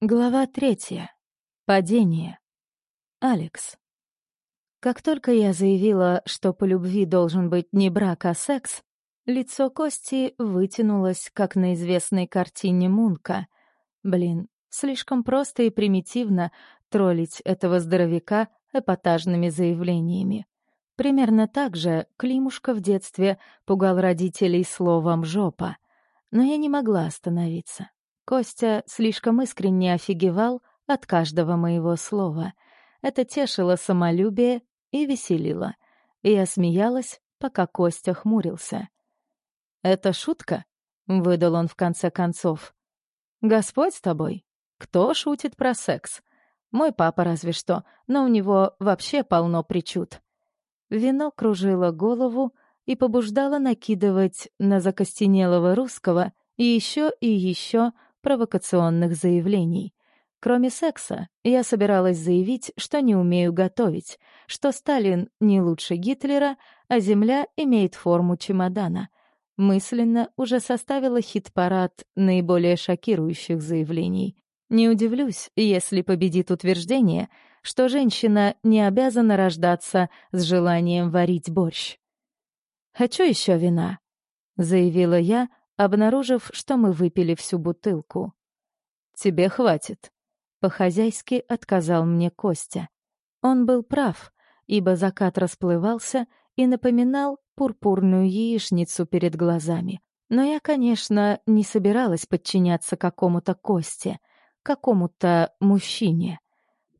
Глава третья. Падение. Алекс. Как только я заявила, что по любви должен быть не брак, а секс, лицо Кости вытянулось, как на известной картине Мунка. Блин, слишком просто и примитивно троллить этого здоровяка эпатажными заявлениями. Примерно так же Климушка в детстве пугал родителей словом «жопа». Но я не могла остановиться. Костя слишком искренне офигевал от каждого моего слова. Это тешило самолюбие и веселило. И я смеялась, пока Костя хмурился. «Это шутка?» — выдал он в конце концов. «Господь с тобой. Кто шутит про секс? Мой папа разве что, но у него вообще полно причуд». Вино кружило голову и побуждало накидывать на закостенелого русского еще и еще провокационных заявлений. Кроме секса, я собиралась заявить, что не умею готовить, что Сталин не лучше Гитлера, а Земля имеет форму чемодана. Мысленно уже составила хит-парад наиболее шокирующих заявлений. Не удивлюсь, если победит утверждение, что женщина не обязана рождаться с желанием варить борщ. «Хочу еще вина», — заявила я, обнаружив, что мы выпили всю бутылку. «Тебе хватит», — по-хозяйски отказал мне Костя. Он был прав, ибо закат расплывался и напоминал пурпурную яичницу перед глазами. Но я, конечно, не собиралась подчиняться какому-то Косте, какому-то мужчине.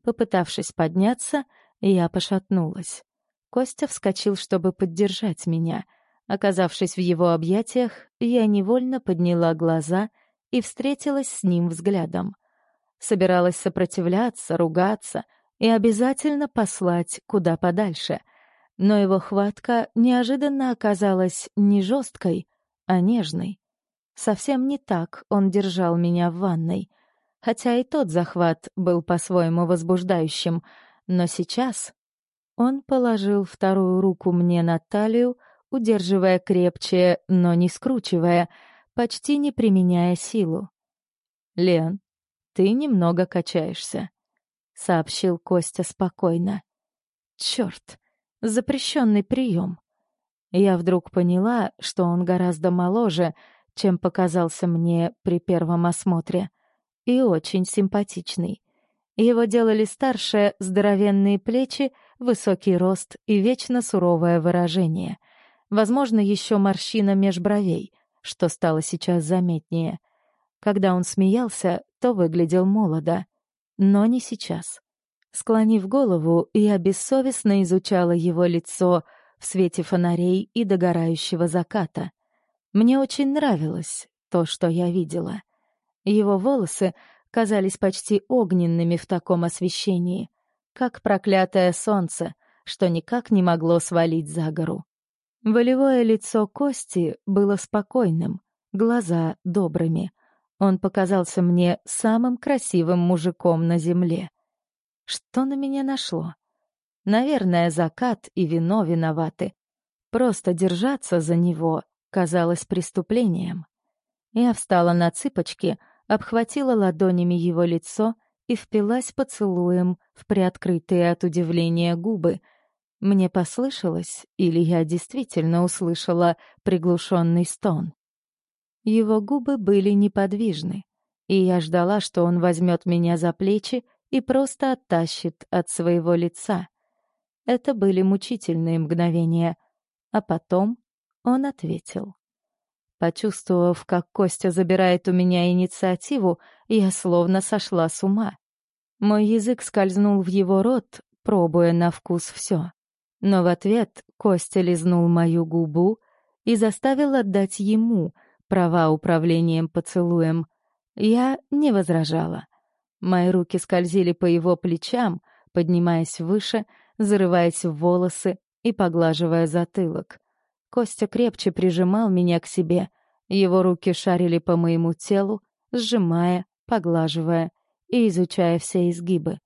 Попытавшись подняться, я пошатнулась. Костя вскочил, чтобы поддержать меня — Оказавшись в его объятиях, я невольно подняла глаза и встретилась с ним взглядом. Собиралась сопротивляться, ругаться и обязательно послать куда подальше. Но его хватка неожиданно оказалась не жесткой, а нежной. Совсем не так он держал меня в ванной. Хотя и тот захват был по-своему возбуждающим, но сейчас он положил вторую руку мне на талию, удерживая крепче, но не скручивая, почти не применяя силу. «Лен, ты немного качаешься», — сообщил Костя спокойно. «Чёрт, запрещенный прием». Я вдруг поняла, что он гораздо моложе, чем показался мне при первом осмотре, и очень симпатичный. Его делали старше здоровенные плечи, высокий рост и вечно суровое выражение — Возможно, еще морщина меж бровей, что стало сейчас заметнее. Когда он смеялся, то выглядел молодо. Но не сейчас. Склонив голову, я бессовестно изучала его лицо в свете фонарей и догорающего заката. Мне очень нравилось то, что я видела. Его волосы казались почти огненными в таком освещении, как проклятое солнце, что никак не могло свалить за гору. Волевое лицо Кости было спокойным, глаза добрыми. Он показался мне самым красивым мужиком на земле. Что на меня нашло? Наверное, закат и вино виноваты. Просто держаться за него казалось преступлением. Я встала на цыпочки, обхватила ладонями его лицо и впилась поцелуем в приоткрытые от удивления губы — мне послышалось, или я действительно услышала приглушенный стон. Его губы были неподвижны, и я ждала, что он возьмет меня за плечи и просто оттащит от своего лица. Это были мучительные мгновения, а потом он ответил. Почувствовав, как Костя забирает у меня инициативу, я словно сошла с ума. Мой язык скользнул в его рот, пробуя на вкус все. Но в ответ Костя лизнул мою губу и заставил отдать ему права управлением поцелуем. Я не возражала. Мои руки скользили по его плечам, поднимаясь выше, зарываясь в волосы и поглаживая затылок. Костя крепче прижимал меня к себе, его руки шарили по моему телу, сжимая, поглаживая и изучая все изгибы.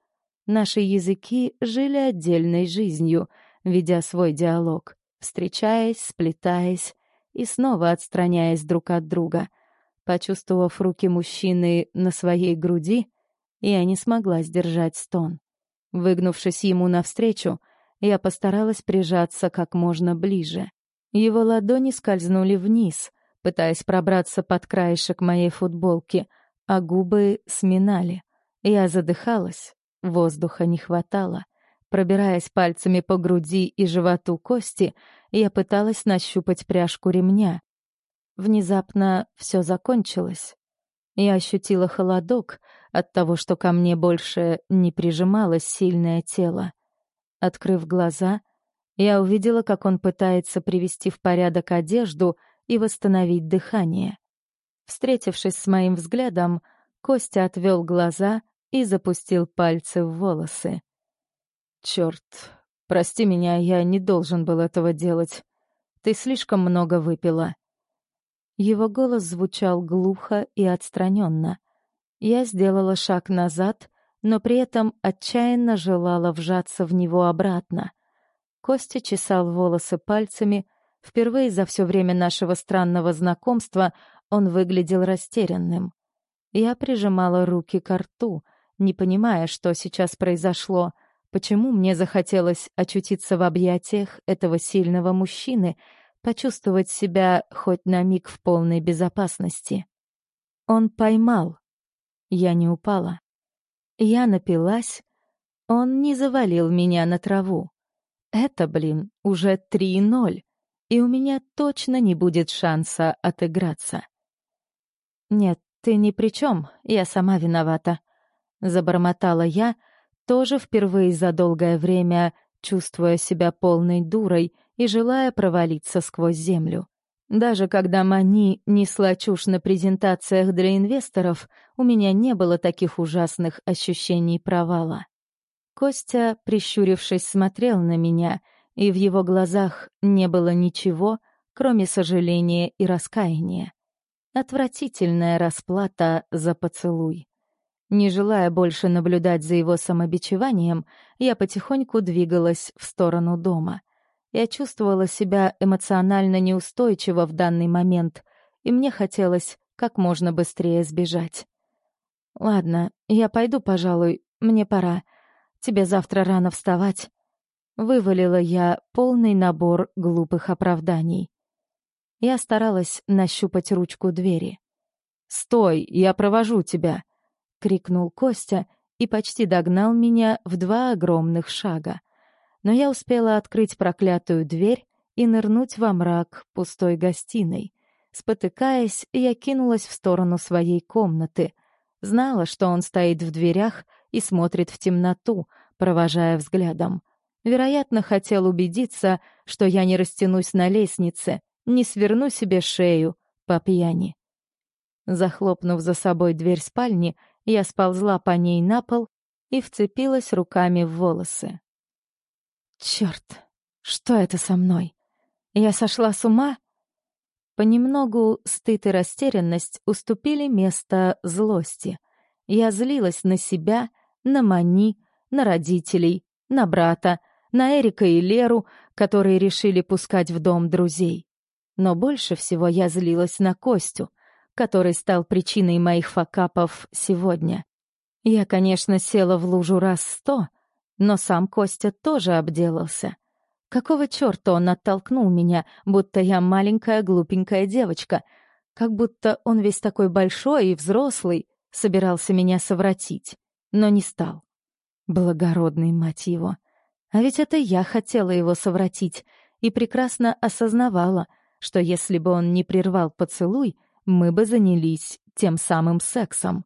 Наши языки жили отдельной жизнью — ведя свой диалог, встречаясь, сплетаясь и снова отстраняясь друг от друга. Почувствовав руки мужчины на своей груди, Я не смогла сдержать стон. Выгнувшись ему навстречу, я постаралась прижаться как можно ближе. Его ладони скользнули вниз, пытаясь пробраться под краешек моей футболки, а губы сминали. Я задыхалась, воздуха не хватало. Пробираясь пальцами по груди и животу кости, я пыталась нащупать пряжку ремня. Внезапно все закончилось. Я ощутила холодок от того, что ко мне больше не прижималось сильное тело. Открыв глаза, я увидела, как он пытается привести в порядок одежду и восстановить дыхание. Встретившись с моим взглядом, Костя отвел глаза и запустил пальцы в волосы. Черт, прости меня, я не должен был этого делать. Ты слишком много выпила. Его голос звучал глухо и отстраненно. Я сделала шаг назад, но при этом отчаянно желала вжаться в него обратно. Костя чесал волосы пальцами. Впервые за все время нашего странного знакомства он выглядел растерянным. Я прижимала руки к рту, не понимая, что сейчас произошло — Почему мне захотелось очутиться в объятиях этого сильного мужчины, почувствовать себя хоть на миг в полной безопасности? Он поймал. Я не упала. Я напилась. Он не завалил меня на траву. Это, блин, уже 3-0, и у меня точно не будет шанса отыграться. «Нет, ты ни при чем, я сама виновата», — забормотала я, — тоже впервые за долгое время чувствуя себя полной дурой и желая провалиться сквозь землю. Даже когда Мани несла чушь на презентациях для инвесторов, у меня не было таких ужасных ощущений провала. Костя, прищурившись, смотрел на меня, и в его глазах не было ничего, кроме сожаления и раскаяния. Отвратительная расплата за поцелуй. Не желая больше наблюдать за его самобичеванием, я потихоньку двигалась в сторону дома. Я чувствовала себя эмоционально неустойчиво в данный момент, и мне хотелось как можно быстрее сбежать. «Ладно, я пойду, пожалуй, мне пора. Тебе завтра рано вставать». Вывалила я полный набор глупых оправданий. Я старалась нащупать ручку двери. «Стой, я провожу тебя!» Крикнул Костя и почти догнал меня в два огромных шага. Но я успела открыть проклятую дверь и нырнуть во мрак пустой гостиной. Спотыкаясь, я кинулась в сторону своей комнаты. Знала, что он стоит в дверях и смотрит в темноту, провожая взглядом. Вероятно, хотел убедиться, что я не растянусь на лестнице, не сверну себе шею по пьяни. Захлопнув за собой дверь спальни, я сползла по ней на пол и вцепилась руками в волосы. Черт, что это со мной? Я сошла с ума? Понемногу стыд и растерянность уступили место злости. Я злилась на себя, на Мани, на родителей, на брата, на Эрика и Леру, которые решили пускать в дом друзей. Но больше всего я злилась на Костю — который стал причиной моих факапов сегодня. Я, конечно, села в лужу раз сто, но сам Костя тоже обделался. Какого черта он оттолкнул меня, будто я маленькая глупенькая девочка, как будто он весь такой большой и взрослый, собирался меня совратить, но не стал. Благородный, мать его. А ведь это я хотела его совратить и прекрасно осознавала, что если бы он не прервал поцелуй, мы бы занялись тем самым сексом.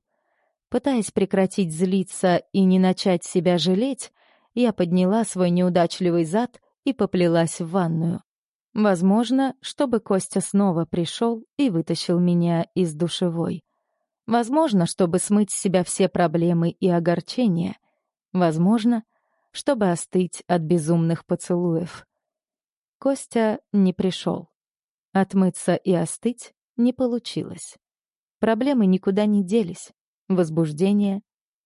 Пытаясь прекратить злиться и не начать себя жалеть, я подняла свой неудачливый зад и поплелась в ванную. Возможно, чтобы Костя снова пришел и вытащил меня из душевой. Возможно, чтобы смыть с себя все проблемы и огорчения. Возможно, чтобы остыть от безумных поцелуев. Костя не пришел. Отмыться и остыть не получилось. Проблемы никуда не делись, возбуждение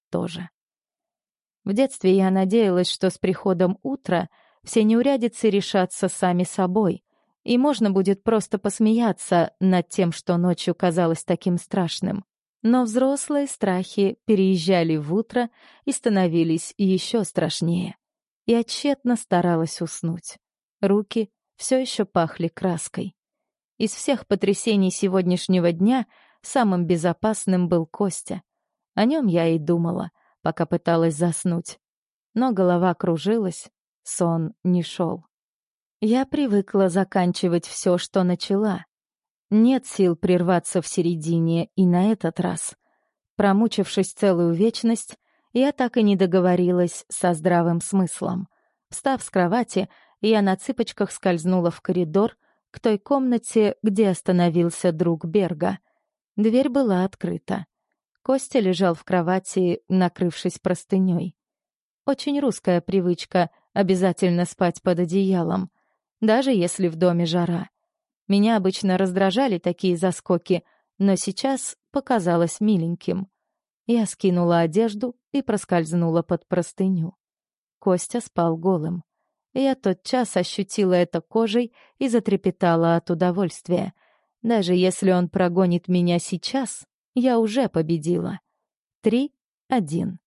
тоже. В детстве я надеялась, что с приходом утра все неурядицы решатся сами собой, и можно будет просто посмеяться над тем, что ночью казалось таким страшным. Но взрослые страхи переезжали в утро и становились еще страшнее. Я тщетно старалась уснуть. Руки все еще пахли краской. Из всех потрясений сегодняшнего дня самым безопасным был Костя. О нем я и думала, пока пыталась заснуть. Но голова кружилась, сон не шел. Я привыкла заканчивать все, что начала. Нет сил прерваться в середине и на этот раз. Промучившись целую вечность, я так и не договорилась со здравым смыслом. Встав с кровати, я на цыпочках скользнула в коридор к той комнате, где остановился друг Берга. Дверь была открыта. Костя лежал в кровати, накрывшись простыней. Очень русская привычка обязательно спать под одеялом, даже если в доме жара. Меня обычно раздражали такие заскоки, но сейчас показалось миленьким. Я скинула одежду и проскользнула под простыню. Костя спал голым. Я тотчас ощутила это кожей и затрепетала от удовольствия. Даже если он прогонит меня сейчас, я уже победила. Три, один.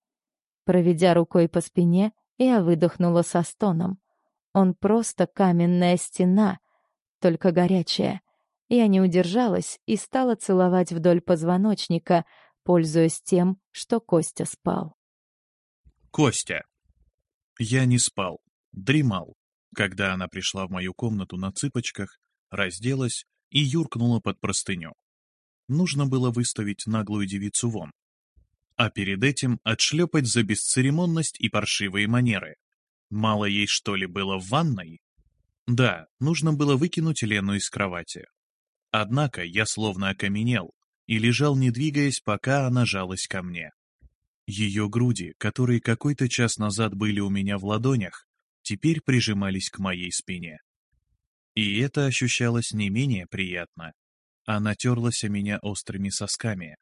Проведя рукой по спине, я выдохнула со стоном. Он просто каменная стена, только горячая. Я не удержалась и стала целовать вдоль позвоночника, пользуясь тем, что Костя спал. Костя. Я не спал, дремал, когда она пришла в мою комнату на цыпочках, разделась и юркнула под простыню. Нужно было выставить наглую девицу вон. А перед этим отшлепать за бесцеремонность и паршивые манеры. Мало ей, что ли, было в ванной? Да, нужно было выкинуть Лену из кровати. Однако я словно окаменел и лежал, не двигаясь, пока она жалась ко мне. Ее груди, которые какой-то час назад были у меня в ладонях, теперь прижимались к моей спине. И это ощущалось не менее приятно. Она терлась о меня острыми сосками.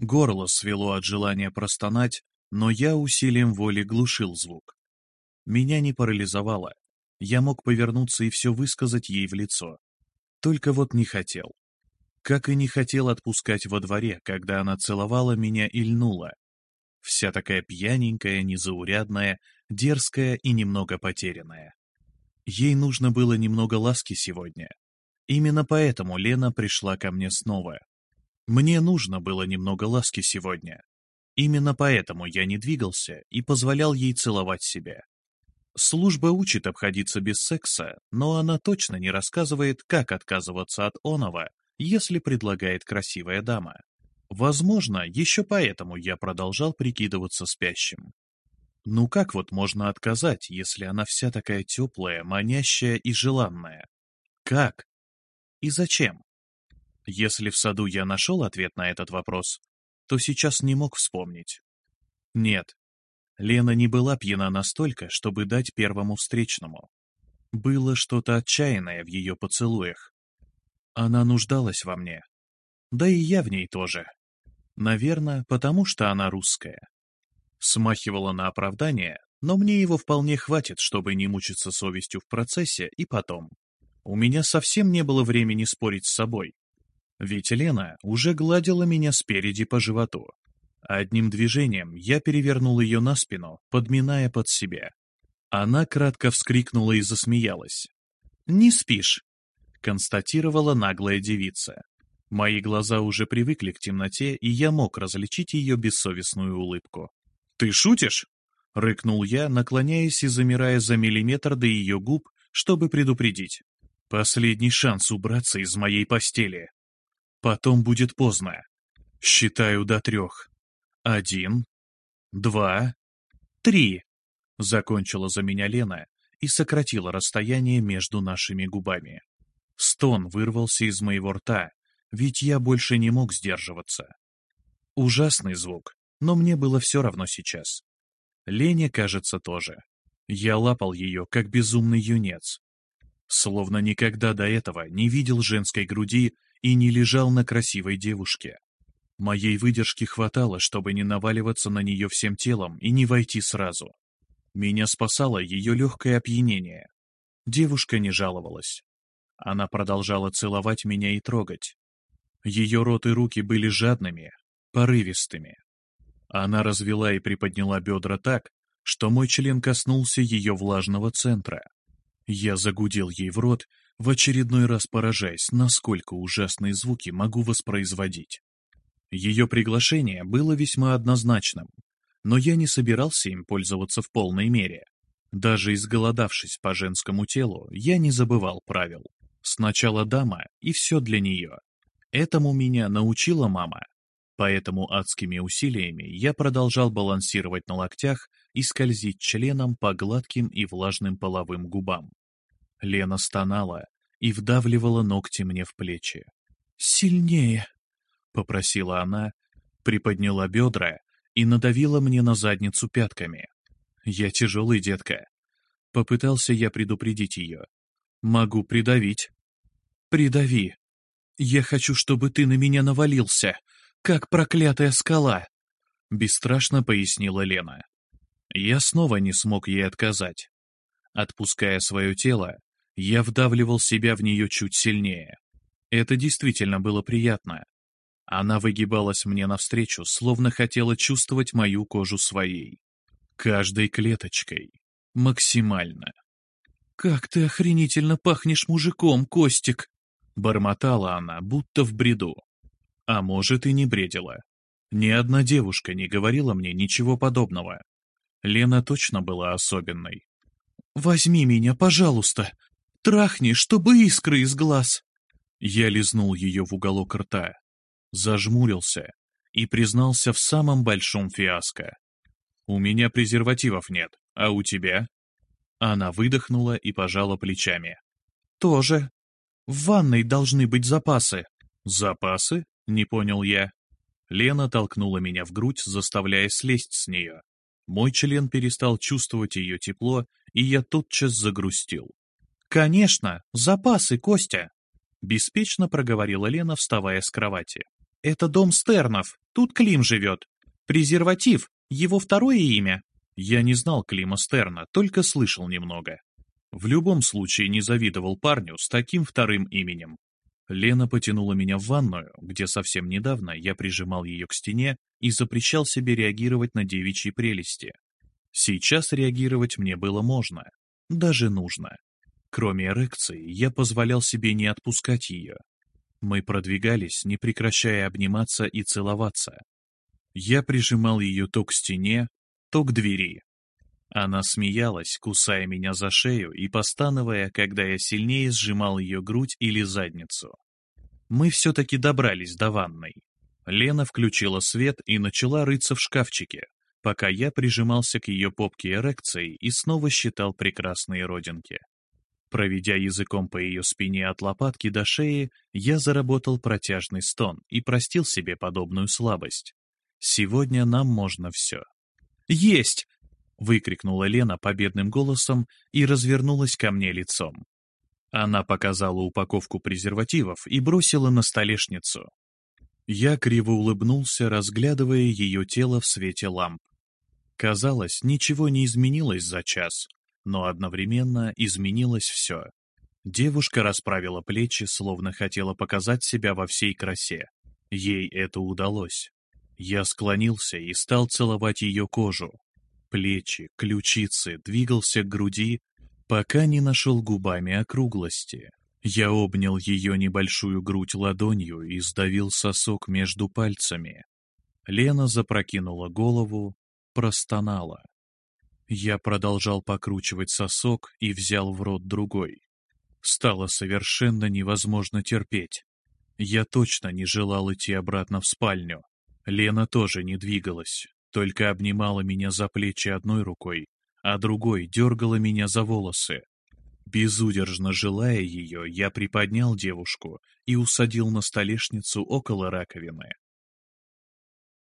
Горло свело от желания простонать, но я усилием воли глушил звук. Меня не парализовало, я мог повернуться и все высказать ей в лицо. Только вот не хотел. Как и не хотел отпускать во дворе, когда она целовала меня и льнула. Вся такая пьяненькая, незаурядная, дерзкая и немного потерянная. Ей нужно было немного ласки сегодня. Именно поэтому Лена пришла ко мне снова. Мне нужно было немного ласки сегодня. Именно поэтому я не двигался и позволял ей целовать себя. Служба учит обходиться без секса, но она точно не рассказывает, как отказываться от оного, если предлагает красивая дама. Возможно, еще поэтому я продолжал прикидываться спящим. Ну как вот можно отказать, если она вся такая теплая, манящая и желанная? Как? И зачем? Если в саду я нашел ответ на этот вопрос, то сейчас не мог вспомнить. Нет, Лена не была пьяна настолько, чтобы дать первому встречному. Было что-то отчаянное в ее поцелуях. Она нуждалась во мне. Да и я в ней тоже. Наверное, потому что она русская. Смахивала на оправдание, но мне его вполне хватит, чтобы не мучиться совестью в процессе и потом. У меня совсем не было времени спорить с собой. Ведь Лена уже гладила меня спереди по животу. Одним движением я перевернул ее на спину, подминая под себя. Она кратко вскрикнула и засмеялась. «Не спишь», — констатировала наглая девица. Мои глаза уже привыкли к темноте, и я мог различить ее бессовестную улыбку. «Ты шутишь?» — рыкнул я, наклоняясь и замирая за миллиметр до ее губ, чтобы предупредить. «Последний шанс убраться из моей постели. Потом будет поздно. Считаю до трех. Один, два, три. Закончила за меня Лена и сократила расстояние между нашими губами. Стон вырвался из моего рта, ведь я больше не мог сдерживаться. Ужасный звук, но мне было все равно сейчас. Лене, кажется, тоже. Я лапал ее, как безумный юнец. Словно никогда до этого не видел женской груди и не лежал на красивой девушке. Моей выдержки хватало, чтобы не наваливаться на нее всем телом и не войти сразу. Меня спасало ее легкое опьянение. Девушка не жаловалась. Она продолжала целовать меня и трогать. Ее рот и руки были жадными, порывистыми. Она развела и приподняла бедра так, что мой член коснулся ее влажного центра. Я загудел ей в рот, в очередной раз поражаясь, насколько ужасные звуки могу воспроизводить. Ее приглашение было весьма однозначным, но я не собирался им пользоваться в полной мере. Даже изголодавшись по женскому телу, я не забывал правил. Сначала дама, и все для нее. Этому меня научила мама. Поэтому адскими усилиями я продолжал балансировать на локтях и скользить членом по гладким и влажным половым губам. Лена стонала и вдавливала ногти мне в плечи. «Сильнее!» — попросила она, приподняла бедра и надавила мне на задницу пятками. «Я тяжелый, детка». Попытался я предупредить ее. «Могу придавить». «Придави. Я хочу, чтобы ты на меня навалился, как проклятая скала», — бесстрашно пояснила Лена. Я снова не смог ей отказать. Отпуская свое тело, я вдавливал себя в нее чуть сильнее. Это действительно было приятно. Она выгибалась мне навстречу, словно хотела чувствовать мою кожу своей. Каждой клеточкой. Максимально. «Как ты охренительно пахнешь мужиком, Костик!» Бормотала она, будто в бреду. А может, и не бредила. Ни одна девушка не говорила мне ничего подобного. Лена точно была особенной. «Возьми меня, пожалуйста! Трахни, чтобы искры из глаз!» Я лизнул ее в уголок рта, зажмурился и признался в самом большом фиаско. «У меня презервативов нет, а у тебя?» Она выдохнула и пожала плечами. «Тоже. В ванной должны быть запасы». «Запасы?» — не понял я. Лена толкнула меня в грудь, заставляя слезть с нее. Мой член перестал чувствовать ее тепло, и я тотчас загрустил. «Конечно, запасы, Костя!» Беспечно проговорила Лена, вставая с кровати. «Это дом Стернов, тут Клим живет. Презерватив, его второе имя». Я не знал Клима Стерна, только слышал немного. В любом случае не завидовал парню с таким вторым именем. Лена потянула меня в ванную, где совсем недавно я прижимал ее к стене и запрещал себе реагировать на девичьи прелести. Сейчас реагировать мне было можно, даже нужно. Кроме эрекции, я позволял себе не отпускать ее. Мы продвигались, не прекращая обниматься и целоваться. Я прижимал ее то к стене, то к двери. Она смеялась, кусая меня за шею и постановая, когда я сильнее сжимал ее грудь или задницу. Мы все-таки добрались до ванной. Лена включила свет и начала рыться в шкафчике, пока я прижимался к ее попке эрекцией и снова считал прекрасные родинки. Проведя языком по ее спине от лопатки до шеи, я заработал протяжный стон и простил себе подобную слабость. Сегодня нам можно все. «Есть!» — выкрикнула Лена победным голосом и развернулась ко мне лицом. Она показала упаковку презервативов и бросила на столешницу. Я криво улыбнулся, разглядывая ее тело в свете ламп. Казалось, ничего не изменилось за час, но одновременно изменилось все. Девушка расправила плечи, словно хотела показать себя во всей красе. Ей это удалось. Я склонился и стал целовать ее кожу. Плечи, ключицы, двигался к груди, пока не нашел губами округлости. Я обнял ее небольшую грудь ладонью и сдавил сосок между пальцами. Лена запрокинула голову, простонала. Я продолжал покручивать сосок и взял в рот другой. Стало совершенно невозможно терпеть. Я точно не желал идти обратно в спальню. Лена тоже не двигалась, только обнимала меня за плечи одной рукой, а другой дергала меня за волосы. Безудержно желая ее, я приподнял девушку и усадил на столешницу около раковины.